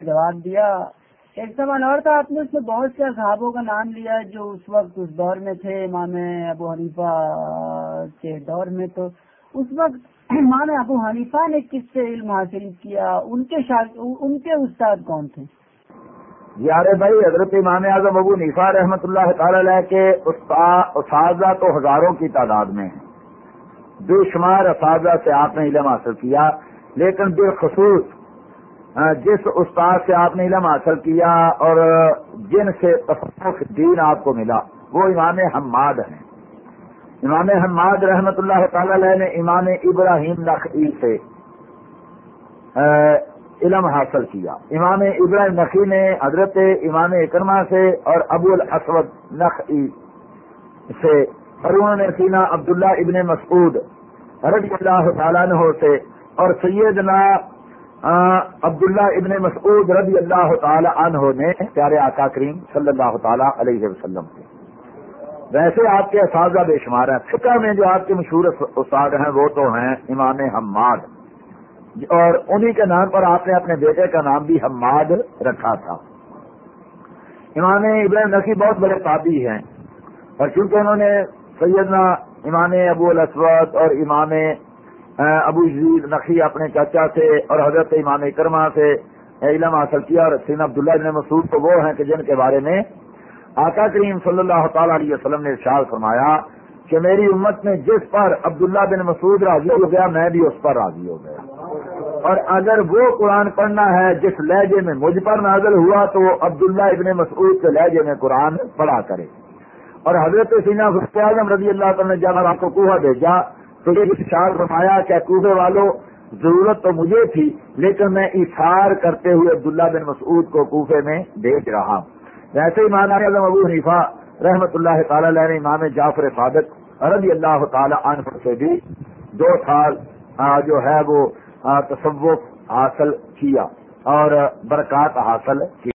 جواب دیا۔ ایک سوال اور تھا، آپ نے اس میں بہت سے اصحابوں کا نام لیا جو اس وقت اس دور میں تھے، امام ابو حنیفہ کے دور میں۔ تو اس وقت امام ابو حنیفہ نے کس سے علم حاصل کیا؟ ان کے ان کے استاد کون تھے؟ یار بھائی، حضرت امام اعظم ابو نیفا رحمۃ اللہ تعالی علیہ کے اساتذہ تو ہزاروں کی تعداد میں ہیں۔ بے شمار اساتذہ سے آپ نے علم حاصل کیا، لیکن بالخصوص جس استاد سے آپ نے علم حاصل کیا اور جن سے دین آپ کو ملا، وہ امام حماد ہیں۔ امام حماد رحمت اللہ تعالی علیہ نے امام ابراہیم نقی سے علم حاصل کیا۔ امام ابراہیم نقی نے حضرت امام اکرما سے اور ابو الاسود نقی سے، اور انہوں نے سینا عبداللہ ابن مسعود رضی اللہ تعالیٰ عنہ سے، اور سیدنا عبداللہ ابن مسعود رضی اللہ تعالی عنہ نے، پیارے آقا کریم صلی اللہ تعالی علیہ وسلم سے ویسے آپ کے اساتذہ بے شمار ہیں فکر میں جو آپ کے مشہور استاد ہیں، وہ تو ہیں امام حماد۔ اور انہی کے نام پر آپ نے اپنے بیٹے کا نام بھی حماد رکھا تھا۔ امام ابراہیم نقی بہت بڑے تابی ہیں۔ اور چونکہ انہوں نے سیدنا امام ابو الاسود اور امام ابو عزیز نقی اپنے چاچا سے اور حضرت امام کرما سے علم حاصل کیا اور سین عبداللہ ابن مسعود تو وہ ہیں کہ جن کے بارے میں آقا کریم صلی اللہ تعالی علیہ وسلم نے ارشاد فرمایا کہ میری امت میں جس پر عبداللہ بن مسعود راضی ہو گیا، میں بھی اس پر راضی ہو گیا۔ اور اگر وہ قرآن پڑھنا ہے جس لہجے میں مجھ پر نازل ہوا، تو وہ عبداللہ ابن مسعود کے لہجے میں قرآن پڑھا کرے۔ اور حضرت سینا اعظم رضی اللہ تعالیٰ نے جب آپ کو کوہا بھیجا تو یہ اشار فرمایا کہ کوفے والوں ضرورت تو مجھے تھی، لیکن میں اشار کرتے ہوئے عبداللہ بن مسعود کو کوفے میں بھیج رہا ہوں۔ ویسے ہی مانا اعظم ابو حنیفہ رحمت اللہ تعالی علیہ نے امام جعفر فادق رضی اللہ تعالی عنہ سے بھی دو سال جو ہے وہ تصوف حاصل کیا اور برکات حاصل کی۔